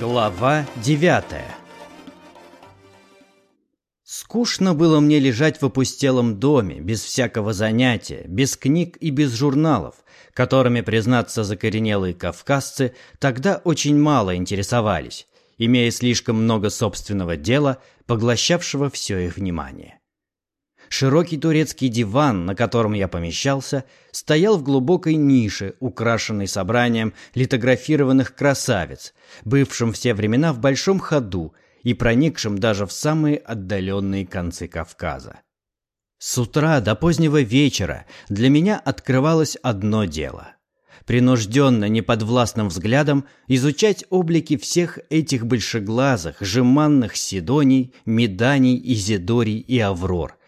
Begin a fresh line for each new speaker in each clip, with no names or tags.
Глава девятая Скучно было мне лежать в опустелом доме, без всякого занятия, без книг и без журналов, которыми, признаться, закоренелые кавказцы тогда очень мало интересовались, имея слишком много собственного дела, поглощавшего все их внимание. Широкий турецкий диван, на котором я помещался, стоял в глубокой нише, украшенной собранием литографированных красавиц, бывшим все времена в большом ходу и проникшим даже в самые отдаленные концы Кавказа. С утра до позднего вечера для меня открывалось одно дело – принужденно, неподвластным взглядом изучать облики всех этих большеглазых, жеманных Сидоний, Меданий, Изидорий и Аврор,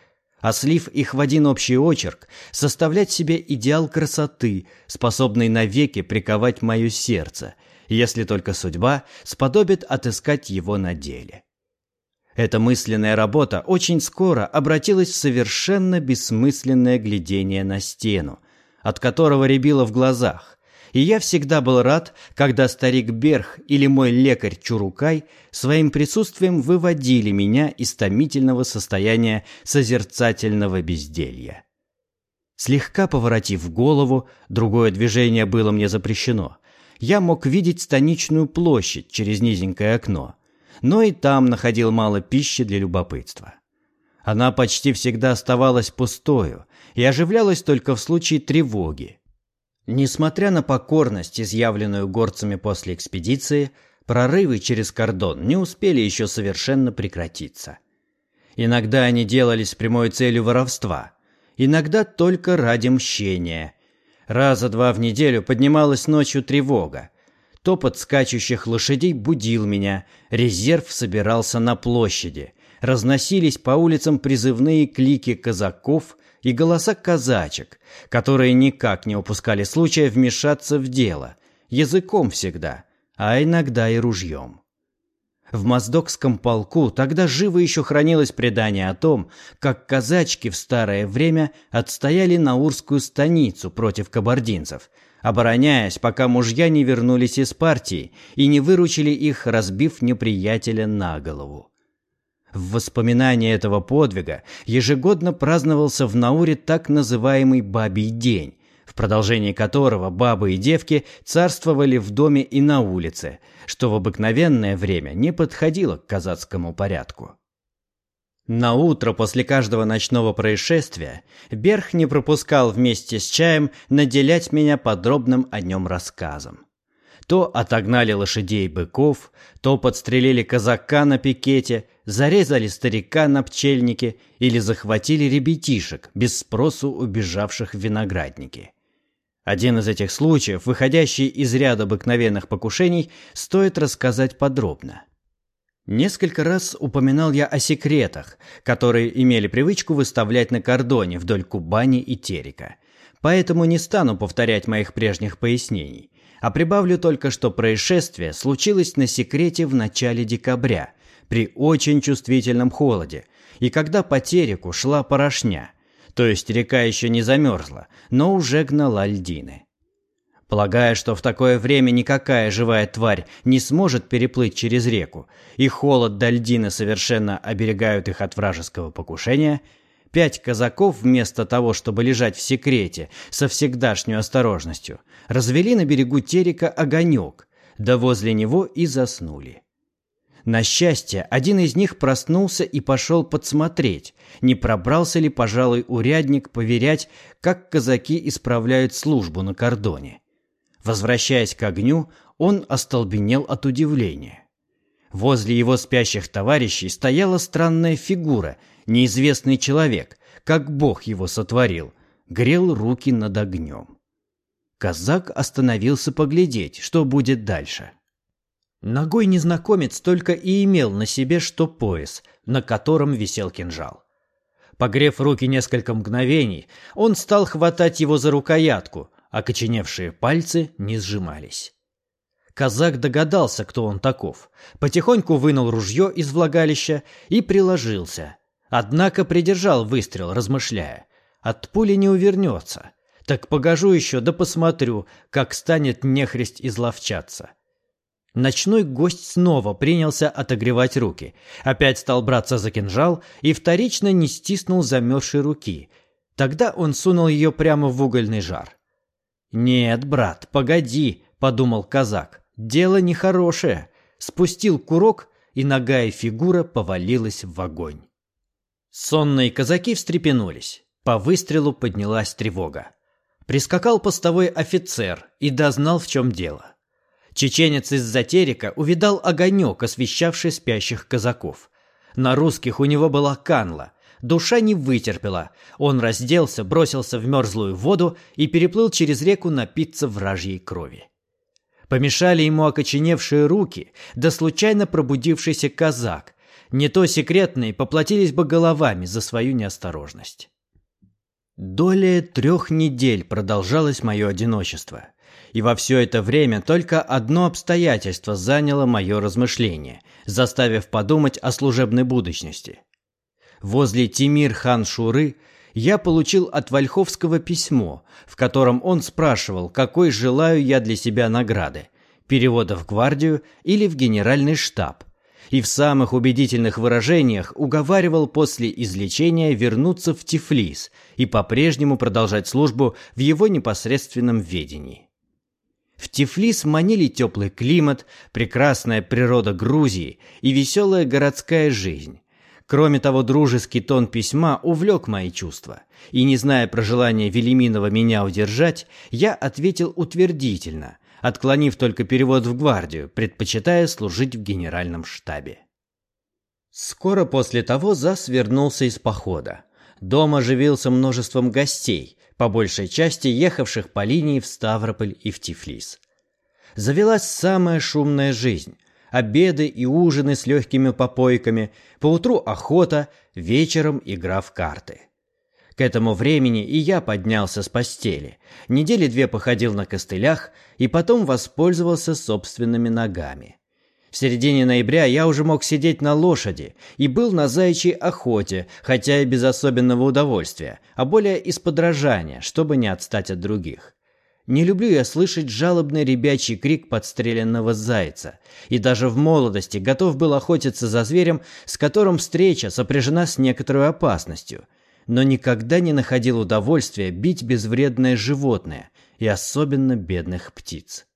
а слив их в один общий очерк, составлять себе идеал красоты, способный навеки приковать мое сердце, если только судьба сподобит отыскать его на деле. Эта мысленная работа очень скоро обратилась в совершенно бессмысленное глядение на стену, от которого рябило в глазах, и я всегда был рад, когда старик Берх или мой лекарь Чурукай своим присутствием выводили меня из томительного состояния созерцательного безделья. Слегка поворотив голову, другое движение было мне запрещено. Я мог видеть станичную площадь через низенькое окно, но и там находил мало пищи для любопытства. Она почти всегда оставалась пустою и оживлялась только в случае тревоги, Несмотря на покорность, изъявленную горцами после экспедиции, прорывы через кордон не успели еще совершенно прекратиться. Иногда они делались с прямой целью воровства, иногда только ради мщения. Раза два в неделю поднималась ночью тревога. Топот скачущих лошадей будил меня, резерв собирался на площади. Разносились по улицам призывные клики казаков и голоса казачек, которые никак не упускали случая вмешаться в дело, языком всегда, а иногда и ружьем. В Моздокском полку тогда живо еще хранилось предание о том, как казачки в старое время отстояли Наурскую станицу против кабардинцев, обороняясь, пока мужья не вернулись из партии и не выручили их, разбив неприятеля на голову. В воспоминании этого подвига ежегодно праздновался в Науре так называемый «Бабий день», в продолжении которого бабы и девки царствовали в доме и на улице, что в обыкновенное время не подходило к казацкому порядку. На утро после каждого ночного происшествия Берх не пропускал вместе с чаем наделять меня подробным о нем рассказом. То отогнали лошадей быков, то подстрелили казака на пикете, зарезали старика на пчельнике или захватили ребятишек, без спросу убежавших в виноградники. Один из этих случаев, выходящий из ряда обыкновенных покушений, стоит рассказать подробно. Несколько раз упоминал я о секретах, которые имели привычку выставлять на кордоне вдоль Кубани и Терека. Поэтому не стану повторять моих прежних пояснений, а прибавлю только, что происшествие случилось на секрете в начале декабря – при очень чувствительном холоде, и когда по тереку шла порошня, то есть река еще не замерзла, но уже гнала льдины. Полагая, что в такое время никакая живая тварь не сможет переплыть через реку, и холод до льдины совершенно оберегают их от вражеского покушения, пять казаков вместо того, чтобы лежать в секрете со всегдашней осторожностью, развели на берегу терека огонек, да возле него и заснули. На счастье, один из них проснулся и пошел подсмотреть, не пробрался ли, пожалуй, урядник поверять, как казаки исправляют службу на кордоне. Возвращаясь к огню, он остолбенел от удивления. Возле его спящих товарищей стояла странная фигура, неизвестный человек, как бог его сотворил, грел руки над огнем. Казак остановился поглядеть, что будет дальше. Ногой незнакомец только и имел на себе что пояс, на котором висел кинжал. Погрев руки несколько мгновений, он стал хватать его за рукоятку, а окоченевшие пальцы не сжимались. Казак догадался, кто он таков, потихоньку вынул ружье из влагалища и приложился. Однако придержал выстрел, размышляя. От пули не увернется. Так погожу еще да посмотрю, как станет нехресть изловчаться. Ночной гость снова принялся отогревать руки. Опять стал браться за кинжал и вторично не стиснул замерзшей руки. Тогда он сунул ее прямо в угольный жар. «Нет, брат, погоди», — подумал казак. «Дело нехорошее». Спустил курок, и ногая фигура повалилась в огонь. Сонные казаки встрепенулись. По выстрелу поднялась тревога. Прискакал постовой офицер и дознал, в чем дело. Чеченец из Затерика увидал огонек, освещавший спящих казаков. На русских у него была канла. Душа не вытерпела. Он разделся, бросился в мерзлую воду и переплыл через реку напиться вражьей крови. Помешали ему окоченевшие руки, да случайно пробудившийся казак. Не то секретные поплатились бы головами за свою неосторожность. Долее трех недель продолжалось мое одиночество – и во все это время только одно обстоятельство заняло мое размышление, заставив подумать о служебной будущности. Возле Тимир-хан Шуры я получил от Вольховского письмо, в котором он спрашивал, какой желаю я для себя награды – перевода в гвардию или в генеральный штаб – и в самых убедительных выражениях уговаривал после излечения вернуться в Тифлис и по-прежнему продолжать службу в его непосредственном ведении. В Тифлис манили теплый климат, прекрасная природа Грузии и веселая городская жизнь. Кроме того, дружеский тон письма увлек мои чувства, и, не зная про желание Велиминова меня удержать, я ответил утвердительно, отклонив только перевод в гвардию, предпочитая служить в генеральном штабе. Скоро после того Зас вернулся из похода. Дом оживился множеством гостей, по большей части ехавших по линии в Ставрополь и в Тифлис. Завелась самая шумная жизнь. Обеды и ужины с легкими попойками, поутру охота, вечером игра в карты. К этому времени и я поднялся с постели. Недели две походил на костылях и потом воспользовался собственными ногами. В середине ноября я уже мог сидеть на лошади и был на заячьей охоте, хотя и без особенного удовольствия, а более из подражания, чтобы не отстать от других. Не люблю я слышать жалобный ребячий крик подстреленного зайца, и даже в молодости готов был охотиться за зверем, с которым встреча сопряжена с некоторой опасностью, но никогда не находил удовольствия бить безвредное животное, и особенно бедных птиц.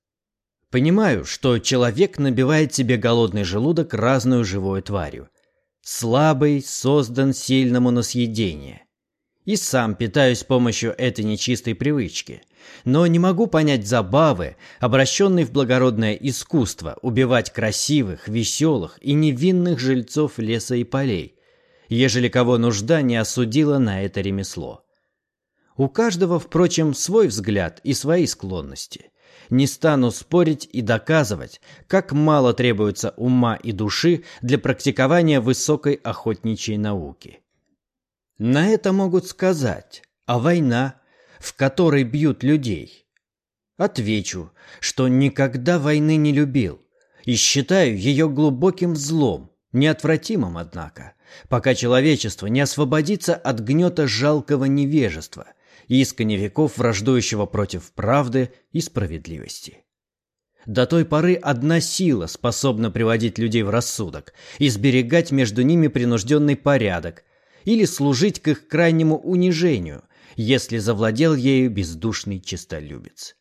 Понимаю, что человек набивает себе голодный желудок разную живой тварью. Слабый создан сильному на съедение. И сам питаюсь помощью этой нечистой привычки. Но не могу понять забавы, обращенной в благородное искусство, убивать красивых, веселых и невинных жильцов леса и полей, ежели кого нужда не осудила на это ремесло. У каждого, впрочем, свой взгляд и свои склонности – не стану спорить и доказывать, как мало требуется ума и души для практикования высокой охотничьей науки. На это могут сказать, а война, в которой бьют людей? Отвечу, что никогда войны не любил и считаю ее глубоким злом, неотвратимым, однако, пока человечество не освободится от гнета жалкого невежества искони веков враждующего против правды и справедливости. До той поры одна сила способна приводить людей в рассудок и сберегать между ними принужденный порядок или служить к их крайнему унижению, если завладел ею бездушный честолюбец.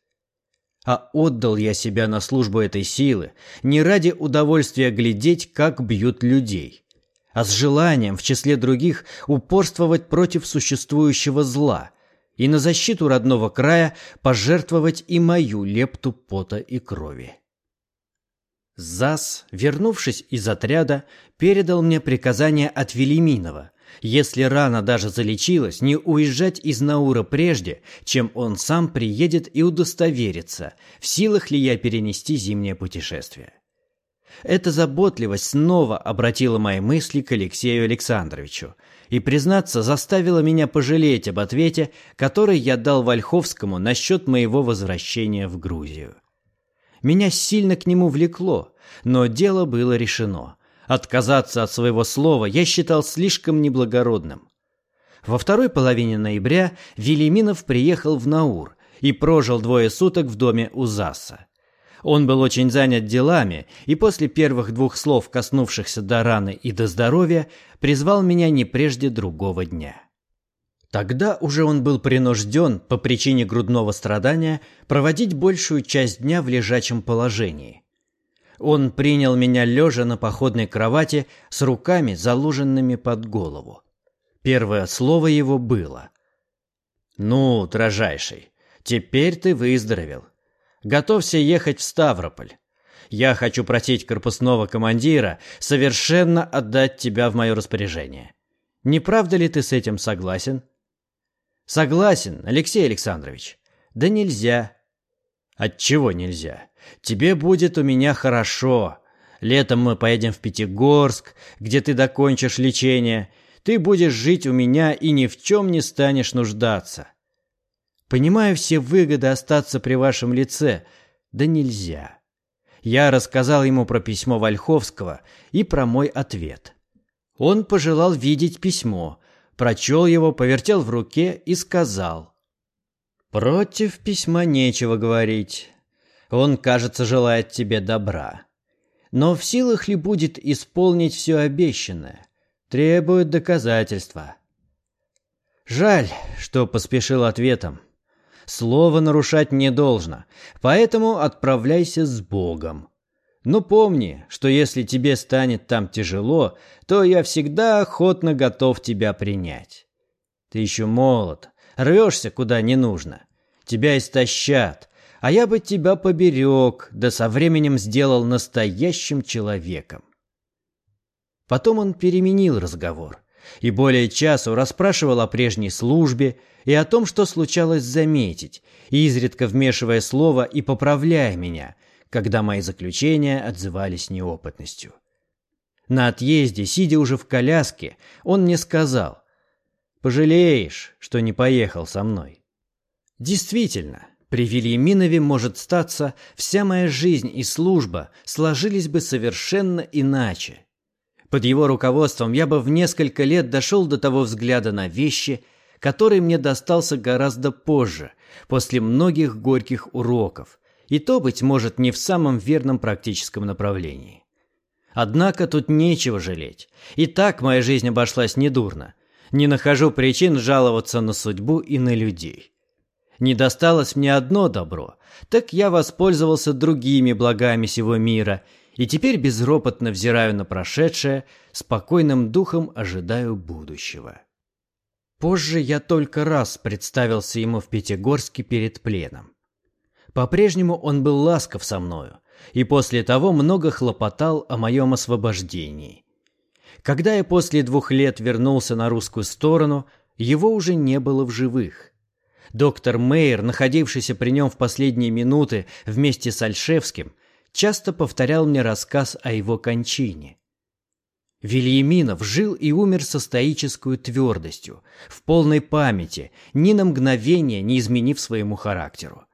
А отдал я себя на службу этой силы не ради удовольствия глядеть, как бьют людей, а с желанием, в числе других, упорствовать против существующего зла, и на защиту родного края пожертвовать и мою лепту пота и крови. ЗАС, вернувшись из отряда, передал мне приказание от Велиминова, если рана даже залечилась, не уезжать из Наура прежде, чем он сам приедет и удостоверится, в силах ли я перенести зимнее путешествие. Эта заботливость снова обратила мои мысли к Алексею Александровичу, и, признаться, заставила меня пожалеть об ответе, который я дал Вольховскому насчет моего возвращения в Грузию. Меня сильно к нему влекло, но дело было решено. Отказаться от своего слова я считал слишком неблагородным. Во второй половине ноября Велиминов приехал в Наур и прожил двое суток в доме у Заса. Он был очень занят делами, и после первых двух слов, коснувшихся до раны и до здоровья, призвал меня не прежде другого дня. Тогда уже он был принужден, по причине грудного страдания, проводить большую часть дня в лежачем положении. Он принял меня лежа на походной кровати с руками, заложенными под голову. Первое слово его было. «Ну, дрожайший, теперь ты выздоровел. Готовься ехать в Ставрополь. Я хочу просить корпусного командира совершенно отдать тебя в мое распоряжение. Не правда ли ты с этим согласен?» «Согласен, Алексей Александрович. Да нельзя». «Отчего нельзя? Тебе будет у меня хорошо. Летом мы поедем в Пятигорск, где ты докончишь лечение. Ты будешь жить у меня и ни в чем не станешь нуждаться. Понимаю все выгоды остаться при вашем лице, да нельзя. Я рассказал ему про письмо Вольховского и про мой ответ. Он пожелал видеть письмо, прочел его, повертел в руке и сказал. «Против письма нечего говорить. Он, кажется, желает тебе добра. Но в силах ли будет исполнить все обещанное? Требует доказательства. Жаль, что поспешил ответом. Слово нарушать не должно, поэтому отправляйся с Богом. Но помни, что если тебе станет там тяжело, то я всегда охотно готов тебя принять. Ты еще молод, рвешься куда не нужно. Тебя истощат, а я бы тебя поберег, да со временем сделал настоящим человеком. Потом он переменил разговор и более часу расспрашивал о прежней службе и о том, что случалось заметить, изредка вмешивая слово и поправляя меня, когда мои заключения отзывались неопытностью. На отъезде, сидя уже в коляске, он мне сказал, «Пожалеешь, что не поехал со мной». Действительно, при Вильяминове, может статься, вся моя жизнь и служба сложились бы совершенно иначе. Под его руководством я бы в несколько лет дошел до того взгляда на вещи, который мне достался гораздо позже, после многих горьких уроков, и то, быть может, не в самом верном практическом направлении. Однако тут нечего жалеть. И так моя жизнь обошлась недурно. Не нахожу причин жаловаться на судьбу и на людей. Не досталось мне одно добро, так я воспользовался другими благами сего мира и теперь безропотно взираю на прошедшее, спокойным духом ожидаю будущего. Позже я только раз представился ему в Пятигорске перед пленом. По-прежнему он был ласков со мною, и после того много хлопотал о моем освобождении. Когда я после двух лет вернулся на русскую сторону, его уже не было в живых – Доктор Мейер, находившийся при нем в последние минуты вместе с Альшевским, часто повторял мне рассказ о его кончине. Вильяминов жил и умер со стоической твердостью, в полной памяти, ни на мгновение не изменив своему характеру.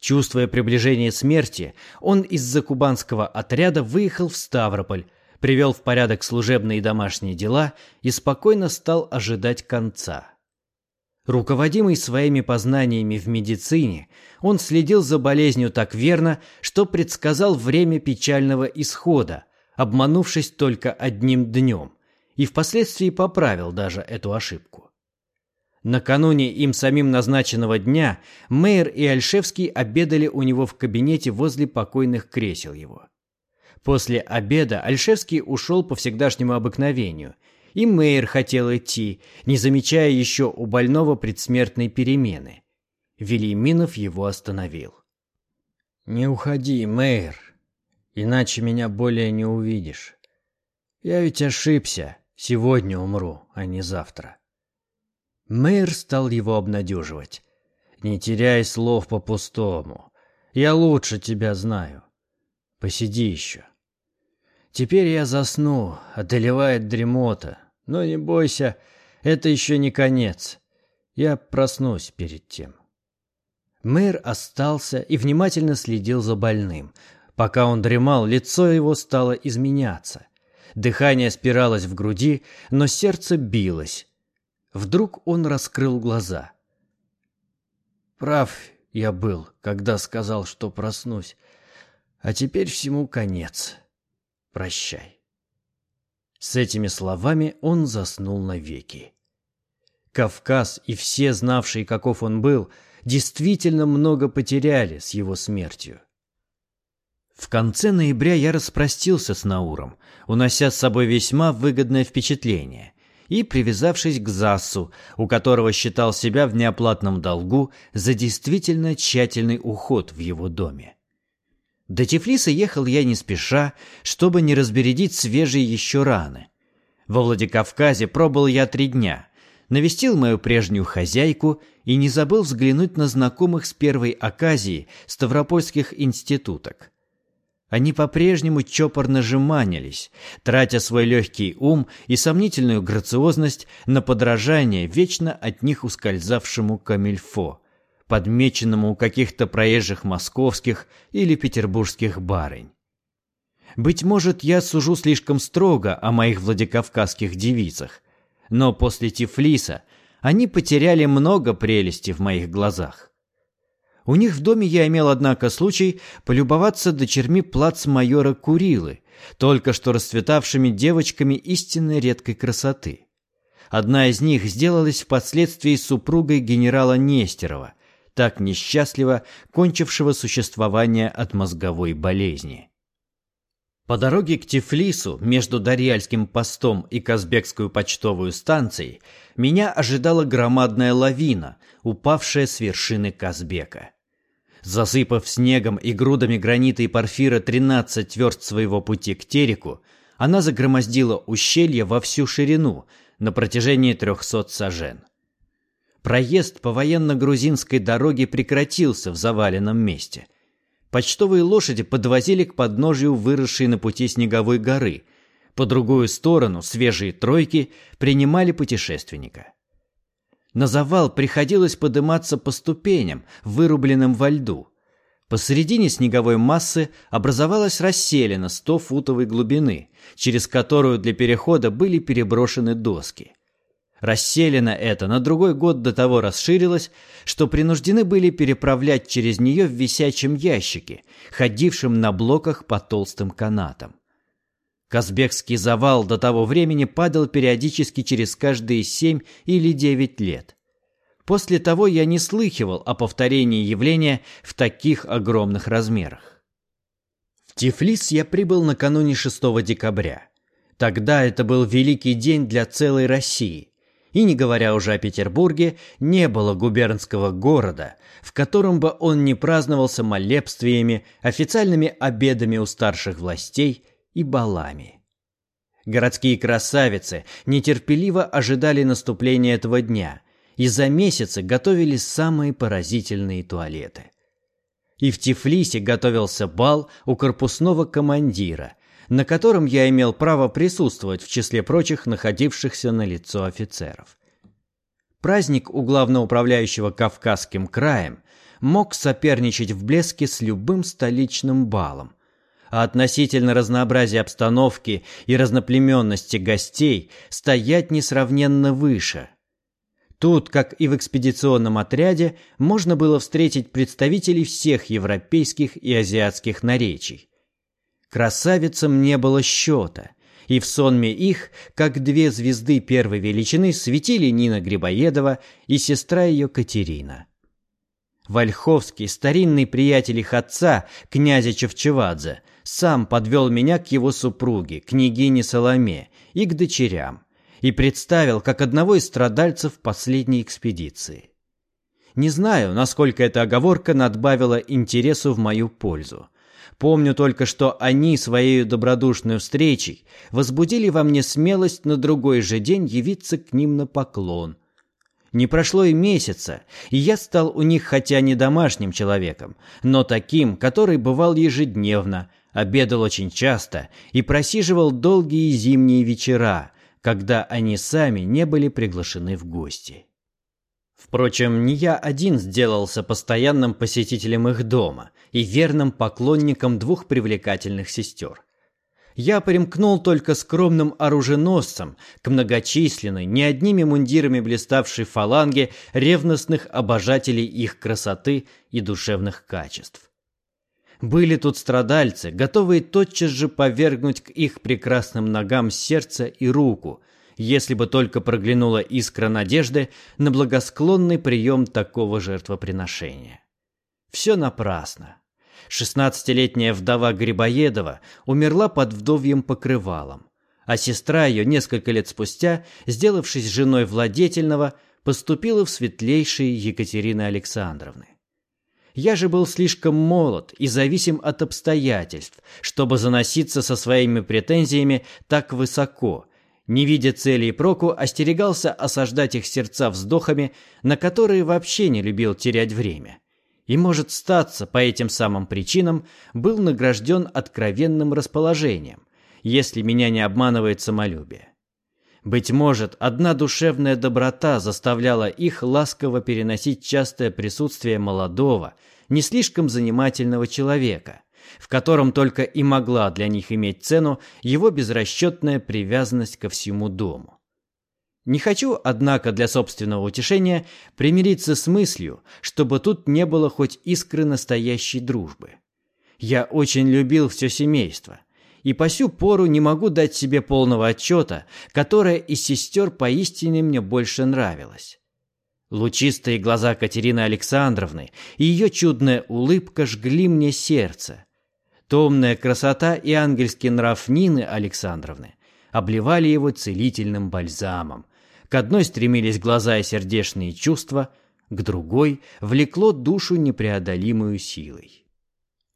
Чувствуя приближение смерти, он из-за кубанского отряда выехал в Ставрополь, привел в порядок служебные и домашние дела и спокойно стал ожидать конца. Руководимый своими познаниями в медицине, он следил за болезнью так верно, что предсказал время печального исхода, обманувшись только одним днем, и впоследствии поправил даже эту ошибку. Накануне им самим назначенного дня Мейер и Альшевский обедали у него в кабинете возле покойных кресел его. После обеда Альшевский ушел по всегдашнему обыкновению – и Мейер хотел идти, не замечая еще у больного предсмертной перемены. Велиминов его остановил. «Не уходи, Мейер, иначе меня более не увидишь. Я ведь ошибся, сегодня умру, а не завтра». Мейер стал его обнадеживать. «Не теряй слов по-пустому. Я лучше тебя знаю. Посиди еще». Теперь я засну, одолевает дремота. Но не бойся, это еще не конец. Я проснусь перед тем. Мэр остался и внимательно следил за больным. Пока он дремал, лицо его стало изменяться. Дыхание спиралось в груди, но сердце билось. Вдруг он раскрыл глаза. Прав я был, когда сказал, что проснусь. А теперь всему конец. Прощай. С этими словами он заснул навеки. Кавказ и все знавшие, каков он был, действительно много потеряли с его смертью. В конце ноября я распростился с Науром, унося с собой весьма выгодное впечатление, и привязавшись к Засу, у которого считал себя в неоплатном долгу за действительно тщательный уход в его доме. До Тифлиса ехал я не спеша, чтобы не разбередить свежие еще раны. Во Владикавказе пробыл я три дня, навестил мою прежнюю хозяйку и не забыл взглянуть на знакомых с первой оказии ставропольских институток. Они по-прежнему чопорно жеманились, тратя свой легкий ум и сомнительную грациозность на подражание вечно от них ускользавшему камильфо, подмеченному у каких-то проезжих московских или петербургских барынь. Быть может, я сужу слишком строго о моих владикавказских девицах, но после Тифлиса они потеряли много прелести в моих глазах. У них в доме я имел, однако, случай полюбоваться дочерьми плацмайора Курилы, только что расцветавшими девочками истинно редкой красоты. Одна из них сделалась впоследствии супругой генерала Нестерова, так несчастливо кончившего существование от мозговой болезни. По дороге к Тифлису между Дарьяльским постом и Казбекскую почтовую станцией меня ожидала громадная лавина, упавшая с вершины Казбека. Засыпав снегом и грудами гранита и порфира 13 верст своего пути к Тереку, она загромоздила ущелье во всю ширину на протяжении 300 сажен. Проезд по военно-грузинской дороге прекратился в заваленном месте. Почтовые лошади подвозили к подножию выросшей на пути снеговой горы. По другую сторону свежие тройки принимали путешественника. На завал приходилось подниматься по ступеням, вырубленным во льду. Посередине снеговой массы образовалась расселена 100-футовой глубины, через которую для перехода были переброшены доски. Расселена эта на другой год до того расширилась, что принуждены были переправлять через нее в висячем ящике, ходившем на блоках по толстым канатам. Казбекский завал до того времени падал периодически через каждые семь или девять лет. После того я не слыхивал о повторении явления в таких огромных размерах. В Тифлис я прибыл накануне 6 декабря. Тогда это был великий день для целой России. И не говоря уже о Петербурге, не было губернского города, в котором бы он не праздновался молебствиями, официальными обедами у старших властей – и балами. Городские красавицы нетерпеливо ожидали наступления этого дня и за месяцы готовили самые поразительные туалеты. И в Тифлисе готовился бал у корпусного командира, на котором я имел право присутствовать в числе прочих находившихся на лицо офицеров. Праздник у главноуправляющего Кавказским краем мог соперничать в блеске с любым столичным балом – а относительно разнообразия обстановки и разноплеменности гостей стоять несравненно выше. Тут, как и в экспедиционном отряде, можно было встретить представителей всех европейских и азиатских наречий. Красавицам не было счета, и в сонме их, как две звезды первой величины, светили Нина Грибоедова и сестра ее Катерина. Вольховский, старинный приятель их отца, князя Чевчевадзе, сам подвел меня к его супруге, княгине Соломе, и к дочерям, и представил как одного из страдальцев последней экспедиции. Не знаю, насколько эта оговорка надбавила интересу в мою пользу. Помню только, что они своей добродушной встречей возбудили во мне смелость на другой же день явиться к ним на поклон – не прошло и месяца, и я стал у них хотя не домашним человеком, но таким, который бывал ежедневно, обедал очень часто и просиживал долгие зимние вечера, когда они сами не были приглашены в гости. Впрочем, не я один сделался постоянным посетителем их дома и верным поклонником двух привлекательных сестер я примкнул только скромным оруженосцем к многочисленной, не одними мундирами блиставшей фаланге ревностных обожателей их красоты и душевных качеств. Были тут страдальцы, готовые тотчас же повергнуть к их прекрасным ногам сердце и руку, если бы только проглянула искра надежды на благосклонный прием такого жертвоприношения. Все напрасно. Шестнадцатилетняя вдова Грибоедова умерла под вдовьем покрывалом, а сестра ее несколько лет спустя, сделавшись женой владетельного, поступила в светлейшие Екатерины Александровны. Я же был слишком молод и зависим от обстоятельств, чтобы заноситься со своими претензиями так высоко. Не видя цели и проку, остерегался осаждать их сердца вздохами, на которые вообще не любил терять время. И, может статься, по этим самым причинам был награжден откровенным расположением, если меня не обманывает самолюбие. Быть может, одна душевная доброта заставляла их ласково переносить частое присутствие молодого, не слишком занимательного человека, в котором только и могла для них иметь цену его безрасчетная привязанность ко всему дому. Не хочу, однако, для собственного утешения примириться с мыслью, чтобы тут не было хоть искры настоящей дружбы. Я очень любил все семейство, и по сю пору не могу дать себе полного отчета, которая из сестер поистине мне больше нравилась. Лучистые глаза Катерины Александровны и ее чудная улыбка жгли мне сердце. Томная красота и ангельский нрав Нины Александровны обливали его целительным бальзамом. К одной стремились глаза и сердечные чувства, к другой влекло душу непреодолимую силой.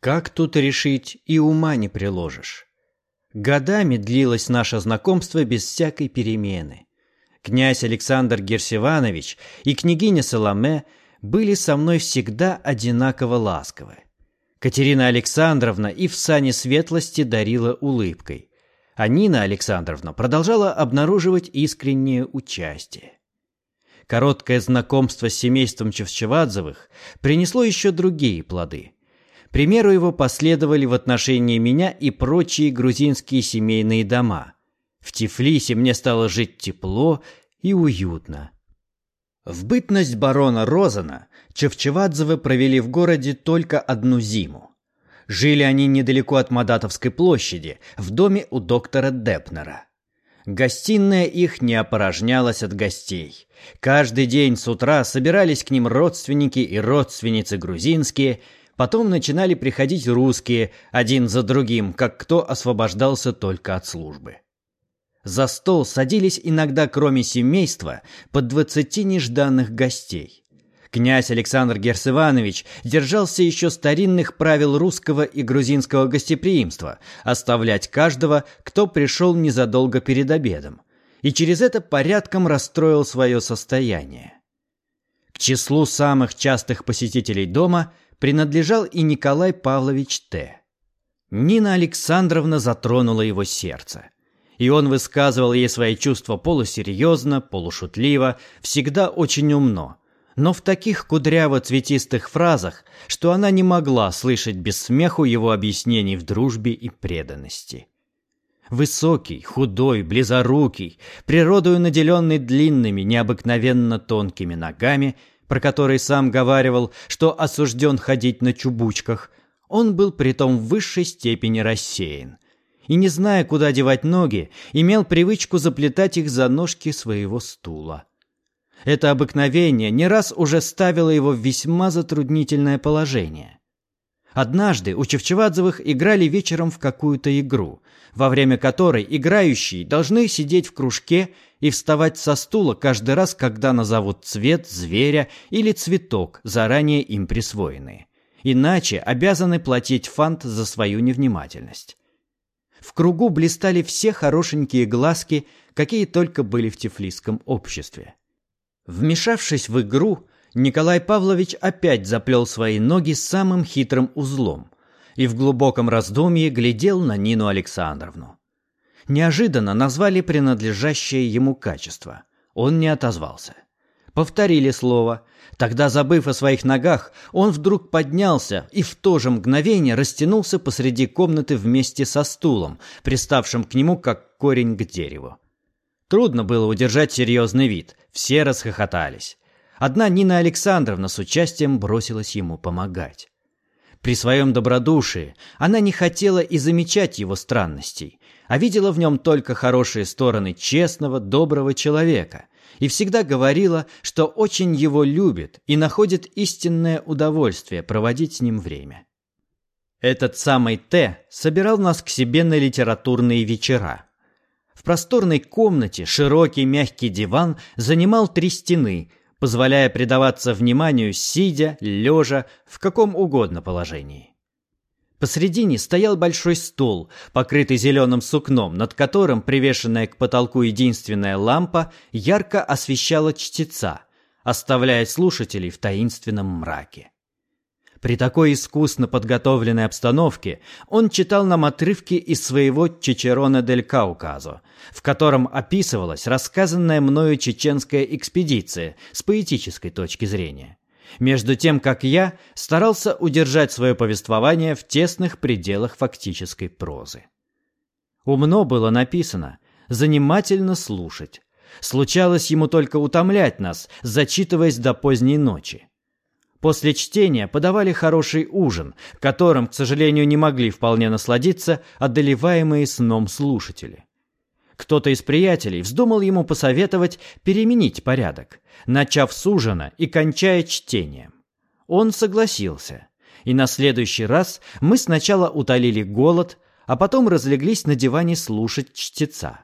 Как тут решить, и ума не приложишь. Годами длилось наше знакомство без всякой перемены. Князь Александр Герсиванович и княгиня Соломе были со мной всегда одинаково ласковы. Катерина Александровна и в сане светлости дарила улыбкой, а Нина Александровна продолжала обнаруживать искреннее участие. Короткое знакомство с семейством Чевчевадзовых принесло еще другие плоды – Примеру его последовали в отношении меня и прочие грузинские семейные дома. В Тифлисе мне стало жить тепло и уютно. В бытность барона Розана Чевчевадзевы провели в городе только одну зиму. Жили они недалеко от Мадатовской площади, в доме у доктора Депнера. Гостиная их не опорожнялась от гостей. Каждый день с утра собирались к ним родственники и родственницы грузинские – Потом начинали приходить русские, один за другим, как кто освобождался только от службы. За стол садились иногда, кроме семейства, по двадцати нежданных гостей. Князь Александр Герс держался еще старинных правил русского и грузинского гостеприимства оставлять каждого, кто пришел незадолго перед обедом, и через это порядком расстроил свое состояние. К числу самых частых посетителей дома – принадлежал и Николай Павлович Т. Нина Александровна затронула его сердце. И он высказывал ей свои чувства полусерьезно, полушутливо, всегда очень умно, но в таких кудряво-цветистых фразах, что она не могла слышать без смеху его объяснений в дружбе и преданности. Высокий, худой, близорукий, природою наделенный длинными, необыкновенно тонкими ногами – про который сам говаривал, что осужден ходить на чубучках, он был притом в высшей степени рассеян. И, не зная, куда девать ноги, имел привычку заплетать их за ножки своего стула. Это обыкновение не раз уже ставило его в весьма затруднительное положение. Однажды у Чевчевадзовых играли вечером в какую-то игру, во время которой играющие должны сидеть в кружке и вставать со стула каждый раз, когда назовут цвет зверя или цветок, заранее им присвоенные. Иначе обязаны платить фант за свою невнимательность. В кругу блистали все хорошенькие глазки, какие только были в тифлисском обществе. Вмешавшись в игру, Николай Павлович опять заплел свои ноги самым хитрым узлом и в глубоком раздумье глядел на Нину Александровну. Неожиданно назвали принадлежащее ему качество. Он не отозвался. Повторили слово. Тогда, забыв о своих ногах, он вдруг поднялся и в то же мгновение растянулся посреди комнаты вместе со стулом, приставшим к нему как корень к дереву. Трудно было удержать серьезный вид. Все расхохотались. Одна Нина Александровна с участием бросилась ему помогать. При своем добродушии она не хотела и замечать его странностей, а видела в нем только хорошие стороны честного, доброго человека и всегда говорила, что очень его любит и находит истинное удовольствие проводить с ним время. Этот самый Т собирал нас к себе на литературные вечера. В просторной комнате широкий мягкий диван занимал три стены, позволяя предаваться вниманию сидя, лежа, в каком угодно положении. Посредине стоял большой стол, покрытый зеленым сукном, над которым привешенная к потолку единственная лампа ярко освещала чтеца, оставляя слушателей в таинственном мраке. При такой искусно подготовленной обстановке он читал нам отрывки из своего «Чичерона дель Кауказо», в котором описывалась рассказанная мною чеченская экспедиция с поэтической точки зрения между тем как я старался удержать свое повествование в тесных пределах фактической прозы. Умно было написано, занимательно слушать. Случалось ему только утомлять нас, зачитываясь до поздней ночи. После чтения подавали хороший ужин, которым, к сожалению, не могли вполне насладиться одолеваемые сном слушатели. Кто-то из приятелей вздумал ему посоветовать переменить порядок, начав с ужина и кончая чтением. Он согласился, и на следующий раз мы сначала утолили голод, а потом разлеглись на диване слушать чтеца.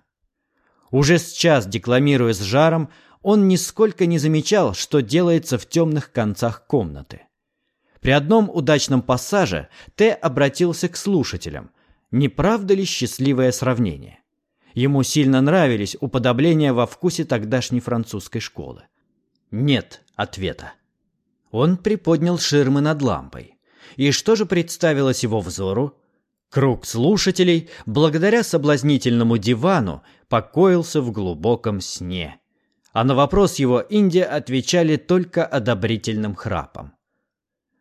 Уже с час декламируя с жаром, он нисколько не замечал, что делается в темных концах комнаты. При одном удачном пассаже Т обратился к слушателям. Не правда ли счастливое сравнение? Ему сильно нравились уподобления во вкусе тогдашней французской школы. Нет ответа. Он приподнял ширмы над лампой. И что же представилось его взору? Круг слушателей, благодаря соблазнительному дивану, покоился в глубоком сне. А на вопрос его Индия отвечали только одобрительным храпом.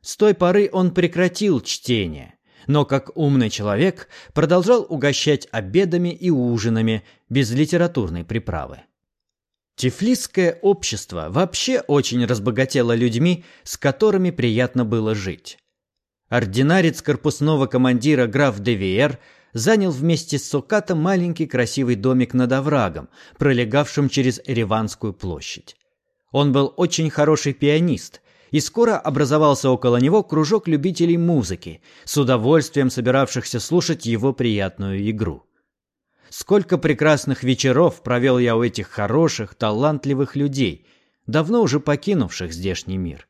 С той поры он прекратил чтение, но как умный человек продолжал угощать обедами и ужинами без литературной приправы. Тифлисское общество вообще очень разбогатело людьми, с которыми приятно было жить. Ординарец корпусного командира граф Девиер занял вместе с Сокатом маленький красивый домик над оврагом, пролегавшим через Ереванскую площадь. Он был очень хороший пианист, и скоро образовался около него кружок любителей музыки, с удовольствием собиравшихся слушать его приятную игру. Сколько прекрасных вечеров провел я у этих хороших, талантливых людей, давно уже покинувших здешний мир.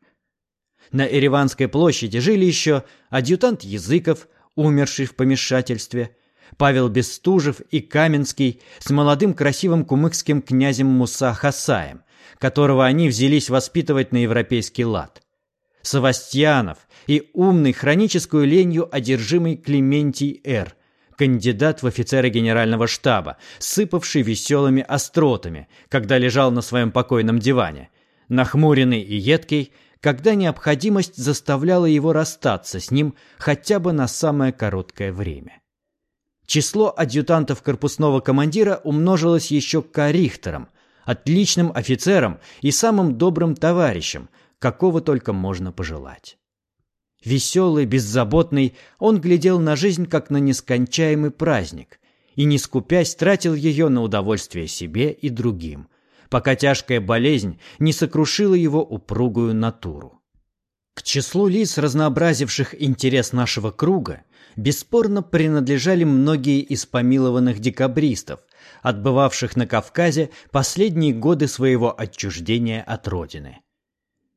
На Ереванской площади жили еще адъютант Языков, умерший в помешательстве, Павел Бестужев и Каменский с молодым красивым кумыкским князем Муса Хасаем, которого они взялись воспитывать на европейский лад. Савастьянов и умный хроническую ленью одержимый Клементий Р., кандидат в офицеры генерального штаба, сыпавший веселыми остротами, когда лежал на своем покойном диване, нахмуренный и едкий, когда необходимость заставляла его расстаться с ним хотя бы на самое короткое время. Число адъютантов корпусного командира умножилось еще к Рихтерам, отличным офицером и самым добрым товарищем, какого только можно пожелать. Веселый, беззаботный, он глядел на жизнь как на нескончаемый праздник и, не скупясь, тратил ее на удовольствие себе и другим, пока тяжкая болезнь не сокрушила его упругую натуру. К числу лиц, разнообразивших интерес нашего круга, бесспорно принадлежали многие из помилованных декабристов, отбывавших на Кавказе последние годы своего отчуждения от родины.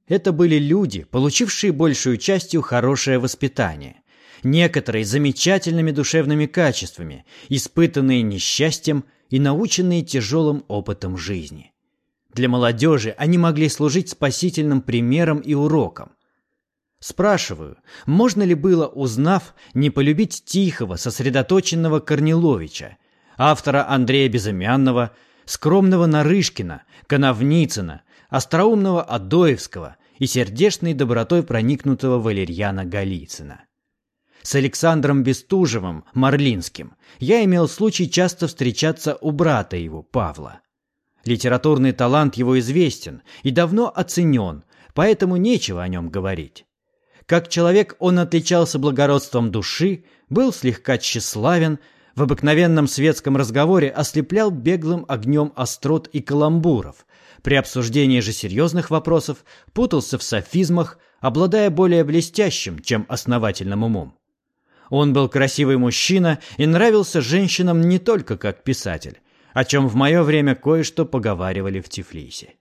Это были люди, получившие большую частью хорошее воспитание, некоторые замечательными душевными качествами, испытанные несчастьем и наученные тяжелым опытом жизни. Для молодежи они могли служить спасительным примером и уроком. Спрашиваю, можно ли было, узнав, не полюбить тихого, сосредоточенного Корниловича, автора Андрея Безымянного, скромного Нарышкина, Коновницына, остроумного Адоевского и сердечной добротой проникнутого Валерьяна Голицына. С Александром Бестужевым, Марлинским, я имел случай часто встречаться у брата его, Павла. Литературный талант его известен и давно оценен, поэтому нечего о нем говорить. Как человек он отличался благородством души, был слегка тщеславен, в обыкновенном светском разговоре ослеплял беглым огнем острот и каламбуров. При обсуждении же серьезных вопросов путался в софизмах, обладая более блестящим, чем основательным умом. Он был красивый мужчина и нравился женщинам не только как писатель, о чем в мое время кое-что поговаривали в Тифлисе.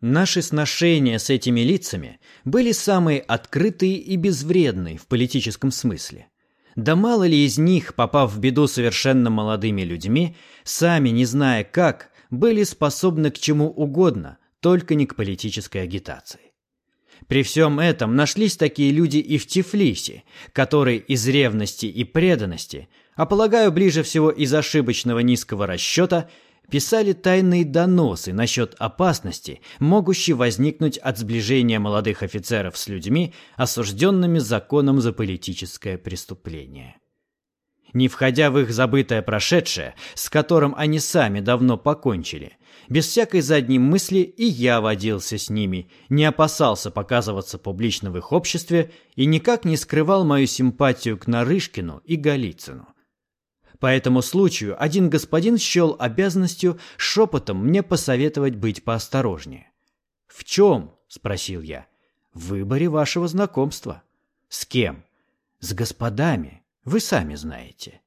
Наши сношения с этими лицами были самые открытые и безвредные в политическом смысле. Да мало ли из них, попав в беду совершенно молодыми людьми, сами, не зная как, были способны к чему угодно, только не к политической агитации. При всем этом нашлись такие люди и в Тифлисе, которые из ревности и преданности, а полагаю ближе всего из ошибочного низкого расчета, писали тайные доносы насчет опасности, могущей возникнуть от сближения молодых офицеров с людьми, осужденными законом за политическое преступление. Не входя в их забытое прошедшее, с которым они сами давно покончили, без всякой задней мысли и я водился с ними, не опасался показываться публично в их обществе и никак не скрывал мою симпатию к Нарышкину и Голицыну. По этому случаю один господин счел обязанностью шепотом мне посоветовать быть поосторожнее. «В чем?» – спросил я. «В выборе вашего знакомства». «С кем?» «С господами. Вы сами знаете.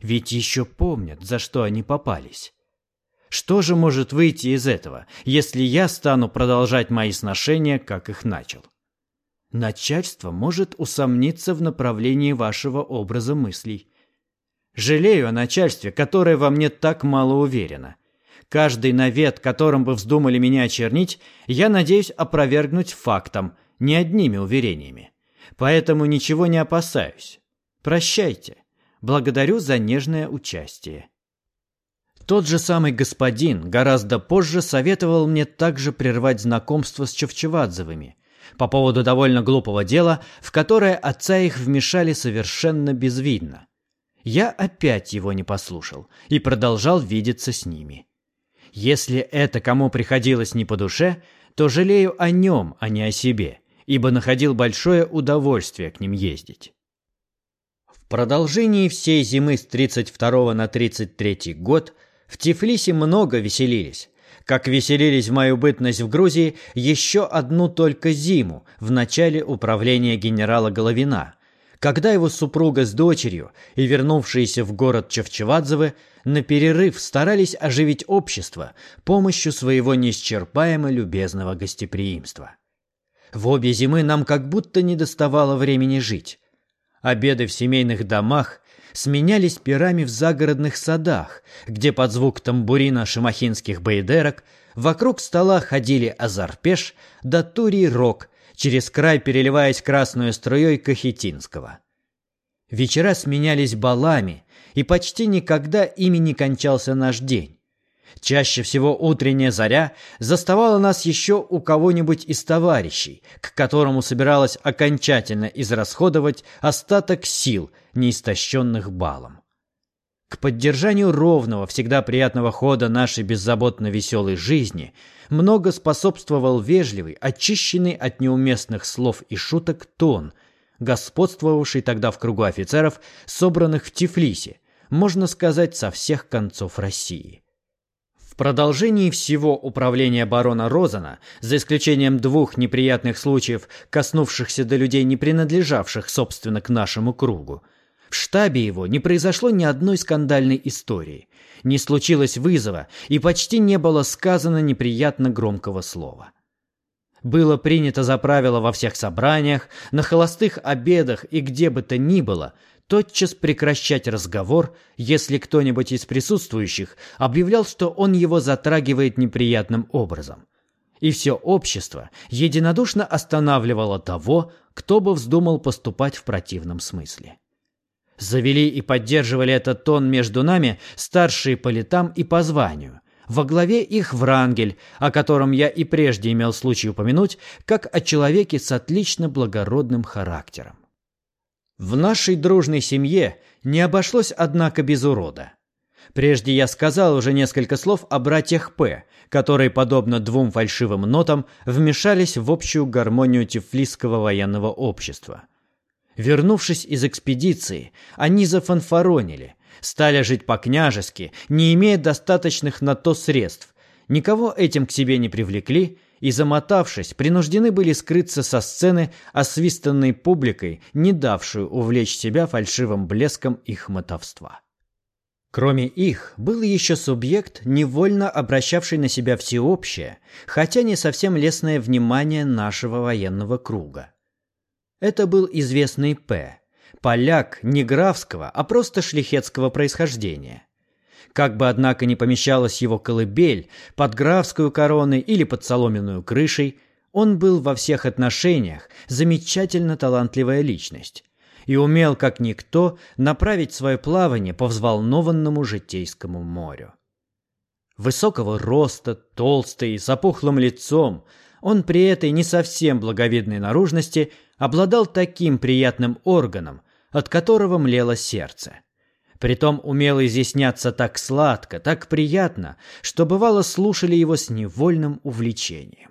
Ведь еще помнят, за что они попались». Что же может выйти из этого, если я стану продолжать мои сношения, как их начал? Начальство может усомниться в направлении вашего образа мыслей. Жалею о начальстве, которое во мне так мало уверено. Каждый навет, которым вы вздумали меня очернить, я надеюсь опровергнуть фактом, не одними уверениями. Поэтому ничего не опасаюсь. Прощайте. Благодарю за нежное участие. Тот же самый господин гораздо позже советовал мне также прервать знакомство с Чевчевадзевыми по поводу довольно глупого дела, в которое отца их вмешали совершенно безвидно. Я опять его не послушал и продолжал видеться с ними. Если это кому приходилось не по душе, то жалею о нем, а не о себе, ибо находил большое удовольствие к ним ездить. В продолжении всей зимы с 32 на 33 год в Тифлисе много веселились. Как веселились в мою бытность в Грузии еще одну только зиму в начале управления генерала Головина – когда его супруга с дочерью и вернувшиеся в город Чевчевадзевы на перерыв старались оживить общество помощью своего неисчерпаемо любезного гостеприимства. В обе зимы нам как будто не доставало времени жить. Обеды в семейных домах сменялись пирами в загородных садах, где под звук тамбурина шамахинских бейдерок вокруг стола ходили Азарпеш да Турий Рок через край переливаясь красной струей Кахетинского. Вечера сменялись балами, и почти никогда ими не кончался наш день. Чаще всего утренняя заря заставала нас еще у кого-нибудь из товарищей, к которому собиралась окончательно израсходовать остаток сил, неистощенных балом. К поддержанию ровного, всегда приятного хода нашей беззаботно веселой жизни много способствовал вежливый, очищенный от неуместных слов и шуток тон, господствовавший тогда в кругу офицеров, собранных в Тифлисе, можно сказать, со всех концов России. В продолжении всего управления барона Розана, за исключением двух неприятных случаев, коснувшихся до людей, не принадлежавших, собственно, к нашему кругу, в штабе его не произошло ни одной скандальной истории, не случилось вызова и почти не было сказано неприятно громкого слова. Было принято за правило во всех собраниях, на холостых обедах и где бы то ни было тотчас прекращать разговор, если кто-нибудь из присутствующих объявлял, что он его затрагивает неприятным образом. И все общество единодушно останавливало того, кто бы вздумал поступать в противном смысле. Завели и поддерживали этот тон между нами старшие по летам и по званию. Во главе их Врангель, о котором я и прежде имел случай упомянуть, как о человеке с отлично благородным характером. В нашей дружной семье не обошлось, однако, без урода. Прежде я сказал уже несколько слов о братьях П, которые, подобно двум фальшивым нотам, вмешались в общую гармонию Тифлисского военного общества. Вернувшись из экспедиции, они зафанфаронили, стали жить по-княжески, не имея достаточных на то средств, никого этим к себе не привлекли и, замотавшись, принуждены были скрыться со сцены, освистанной публикой, не давшую увлечь себя фальшивым блеском их мотовства. Кроме их, был еще субъект, невольно обращавший на себя всеобщее, хотя не совсем лестное внимание нашего военного круга. Это был известный П. Поляк не графского, а просто шляхетского происхождения. Как бы, однако, не помещалась его колыбель под графскую короной или под соломенную крышей, он был во всех отношениях замечательно талантливая личность и умел, как никто, направить свое плавание по взволнованному житейскому морю. Высокого роста, толстый, с опухлым лицом, он при этой не совсем благовидной наружности обладал таким приятным органом, от которого млело сердце. Притом умел изъясняться так сладко, так приятно, что бывало слушали его с невольным увлечением.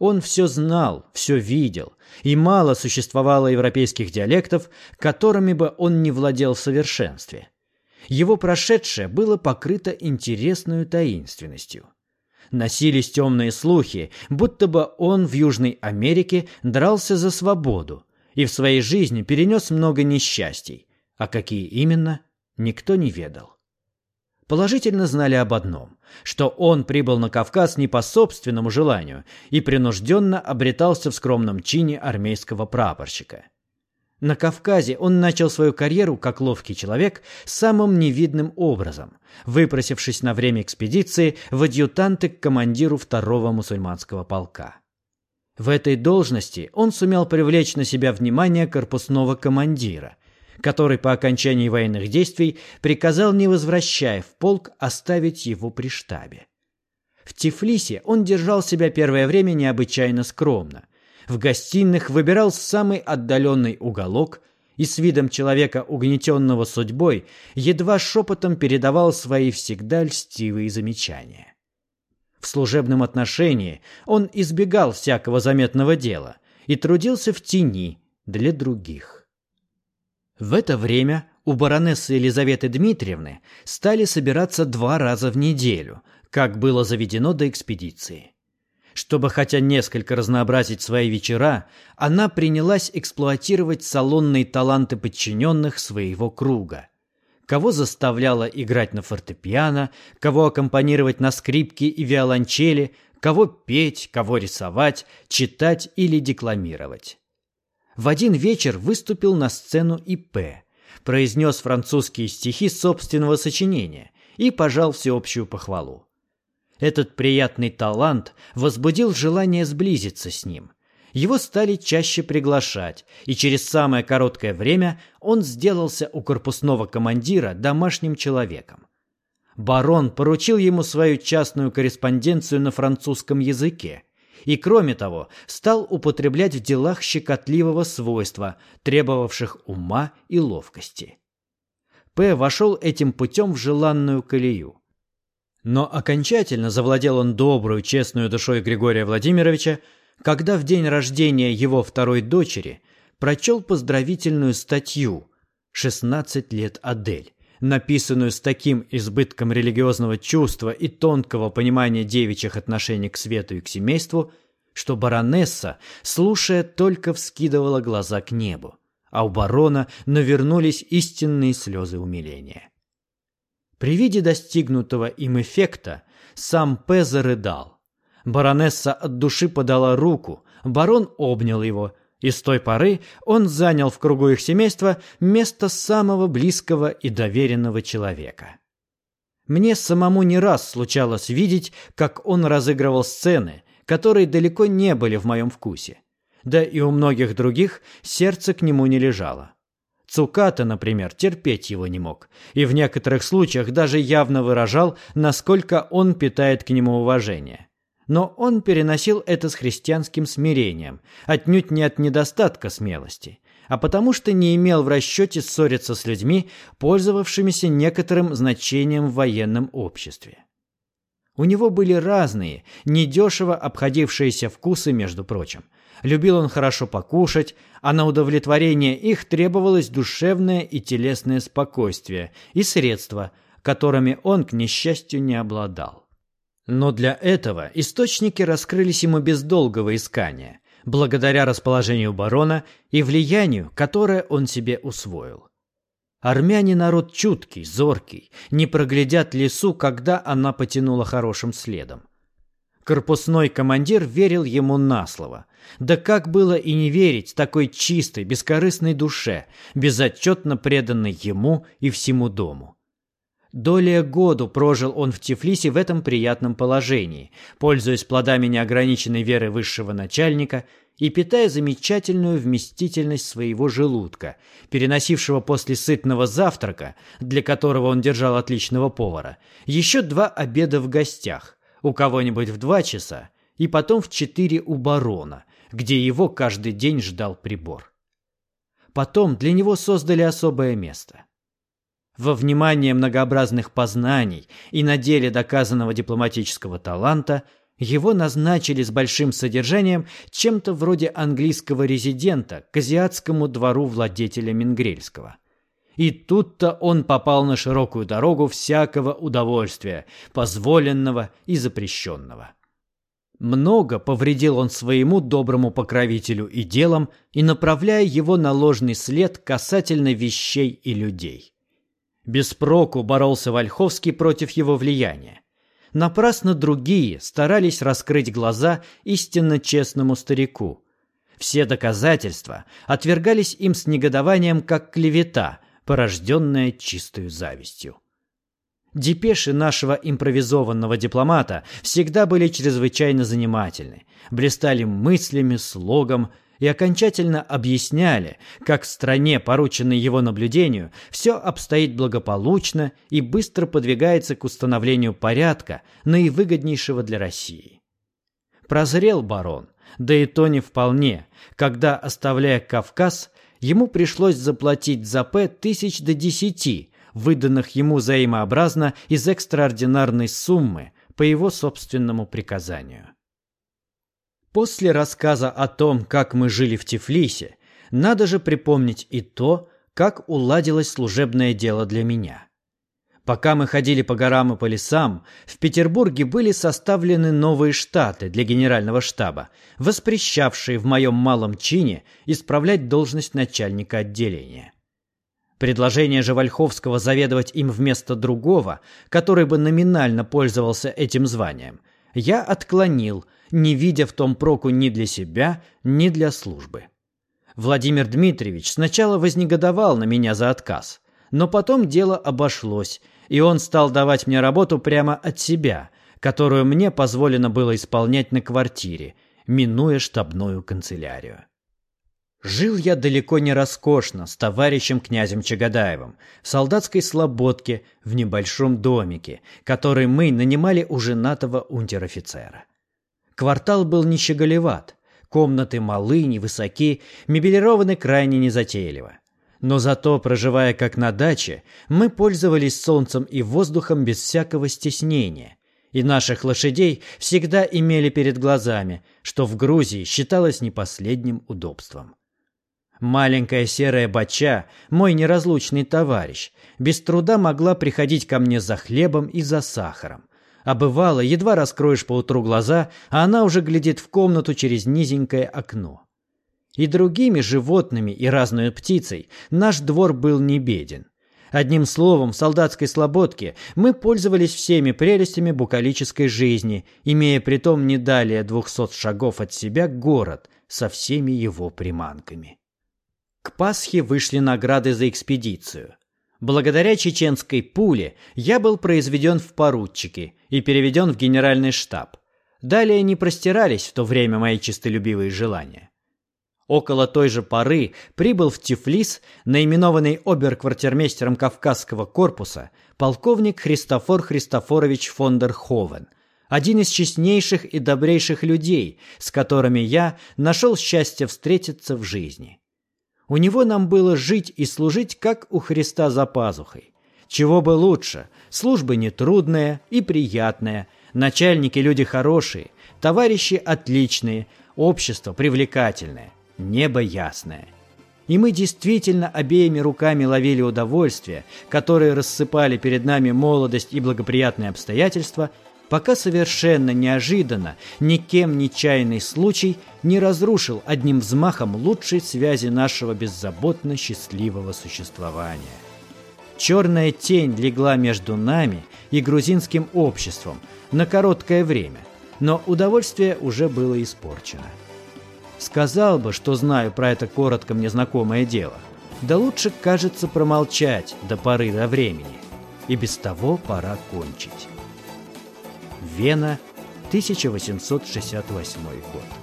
Он все знал, все видел, и мало существовало европейских диалектов, которыми бы он не владел в совершенстве. Его прошедшее было покрыто интересной таинственностью. Носились темные слухи, будто бы он в Южной Америке дрался за свободу и в своей жизни перенес много несчастий, а какие именно, никто не ведал положительно знали об одном, что он прибыл на Кавказ не по собственному желанию и принужденно обретался в скромном чине армейского прапорщика. На Кавказе он начал свою карьеру как ловкий человек самым невидным образом, выпросившись на время экспедиции в адъютанты к командиру второго мусульманского полка. В этой должности он сумел привлечь на себя внимание корпусного командира, который по окончании военных действий приказал, не возвращая в полк, оставить его при штабе. В Тифлисе он держал себя первое время необычайно скромно. В гостиных выбирал самый отдаленный уголок и с видом человека, угнетенного судьбой, едва шепотом передавал свои всегда льстивые замечания. В служебном отношении он избегал всякого заметного дела и трудился в тени для других. В это время у баронессы Елизаветы Дмитриевны стали собираться два раза в неделю, как было заведено до экспедиции. Чтобы хотя несколько разнообразить свои вечера, она принялась эксплуатировать салонные таланты подчиненных своего круга. Кого заставляла играть на фортепиано, кого аккомпанировать на скрипке и виолончели, кого петь, кого рисовать, читать или декламировать. В один вечер выступил на сцену И.П., произнес французские стихи собственного сочинения и пожал всеобщую похвалу. Этот приятный талант возбудил желание сблизиться с ним. Его стали чаще приглашать, и через самое короткое время он сделался у корпусного командира домашним человеком. Барон поручил ему свою частную корреспонденцию на французском языке – и, кроме того, стал употреблять в делах щекотливого свойства, требовавших ума и ловкости. П. вошел этим путем в желанную колею. Но окончательно завладел он добрую, честную душой Григория Владимировича, когда в день рождения его второй дочери прочел поздравительную статью «16 лет Адель», написанную с таким избытком религиозного чувства и тонкого понимания девичьих отношений к свету и к семейству, что баронесса, слушая, только вскидывала глаза к небу, а у барона навернулись истинные слезы умиления. При виде достигнутого им эффекта сам П. зарыдал. Баронесса от души подала руку, барон обнял его, и с той поры он занял в кругу их семейства место самого близкого и доверенного человека. Мне самому не раз случалось видеть, как он разыгрывал сцены, которые далеко не были в моем вкусе. Да и у многих других сердце к нему не лежало. Цуката, например, терпеть его не мог, и в некоторых случаях даже явно выражал, насколько он питает к нему уважение. Но он переносил это с христианским смирением, отнюдь не от недостатка смелости, а потому что не имел в расчете ссориться с людьми, пользовавшимися некоторым значением в военном обществе. У него были разные, недешево обходившиеся вкусы, между прочим. Любил он хорошо покушать, а на удовлетворение их требовалось душевное и телесное спокойствие и средства, которыми он, к несчастью, не обладал. Но для этого источники раскрылись ему без долгого искания, благодаря расположению барона и влиянию, которое он себе усвоил. Армяне народ чуткий, зоркий, не проглядят лесу, когда она потянула хорошим следом. Корпусной командир верил ему на слово. Да как было и не верить такой чистой, бескорыстной душе, безотчетно преданной ему и всему дому. Долее году прожил он в Тифлисе в этом приятном положении, пользуясь плодами неограниченной веры высшего начальника и питая замечательную вместительность своего желудка, переносившего после сытного завтрака, для которого он держал отличного повара, еще два обеда в гостях, у кого-нибудь в два часа и потом в четыре у барона, где его каждый день ждал прибор. Потом для него создали особое место – во внимание многообразных познаний и на деле доказанного дипломатического таланта его назначили с большим содержанием чем-то вроде английского резидента к азиатскому двору владетеля Мингрельского. И тут-то он попал на широкую дорогу всякого удовольствия, позволенного и запрещенного. Много повредил он своему доброму покровителю и делам и направляя его на ложный след касательно вещей и людей. Без проку боролся Вольховский против его влияния. Напрасно другие старались раскрыть глаза истинно честному старику. Все доказательства отвергались им с негодованием как клевета, порожденная чистою завистью. Депеши нашего импровизованного дипломата всегда были чрезвычайно занимательны, блистали мыслями, слогом, и окончательно объясняли, как в стране, порученной его наблюдению, все обстоит благополучно и быстро подвигается к установлению порядка, наивыгоднейшего для России. Прозрел барон, да и то не вполне, когда, оставляя Кавказ, ему пришлось заплатить за П тысяч до десяти, выданных ему взаимообразно из экстраординарной суммы по его собственному приказанию. После рассказа о том, как мы жили в Тифлисе, надо же припомнить и то, как уладилось служебное дело для меня. Пока мы ходили по горам и по лесам, в Петербурге были составлены новые штаты для генерального штаба, воспрещавшие в моем малом чине исправлять должность начальника отделения. Предложение же Вольховского заведовать им вместо другого, который бы номинально пользовался этим званием, я отклонил – не видя в том проку ни для себя, ни для службы. Владимир Дмитриевич сначала вознегодовал на меня за отказ, но потом дело обошлось, и он стал давать мне работу прямо от себя, которую мне позволено было исполнять на квартире, минуя штабную канцелярию. Жил я далеко не роскошно с товарищем князем Чагадаевым в солдатской слободке в небольшом домике, который мы нанимали у женатого унтер-офицера. Квартал был нищеголеват, комнаты малы, невысоки, мебелированы крайне незатейливо. Но зато, проживая как на даче, мы пользовались солнцем и воздухом без всякого стеснения, и наших лошадей всегда имели перед глазами, что в Грузии считалось не последним удобством. Маленькая серая бача, мой неразлучный товарищ, без труда могла приходить ко мне за хлебом и за сахаром, а бывало, едва раскроешь поутру глаза, а она уже глядит в комнату через низенькое окно. И другими животными и разной птицей наш двор был не беден. Одним словом, в солдатской слободке мы пользовались всеми прелестями букалической жизни, имея притом не далее двухсот шагов от себя город со всеми его приманками. К Пасхе вышли награды за экспедицию. Благодаря чеченской пуле я был произведен в поручики и переведен в генеральный штаб. Далее не простирались в то время мои чистолюбивые желания. Около той же поры прибыл в Тифлис, наименованный оберквартирмейстером Кавказского корпуса, полковник Христофор Христофорович фон дер Ховен, один из честнейших и добрейших людей, с которыми я нашел счастье встретиться в жизни. У него нам было жить и служить, как у Христа за пазухой. Чего бы лучше, службы нетрудные и приятные, начальники люди хорошие, товарищи отличные, общество привлекательное, небо ясное. И мы действительно обеими руками ловили удовольствие, которые рассыпали перед нами молодость и благоприятные обстоятельства – пока совершенно неожиданно, никем нечаянный случай не разрушил одним взмахом лучшей связи нашего беззаботно счастливого существования. Черная тень легла между нами и грузинским обществом на короткое время, но удовольствие уже было испорчено. Сказал бы, что знаю про это коротко мне знакомое дело. Да лучше, кажется, промолчать до поры до времени. И без того пора кончить. Вена, 1868 год.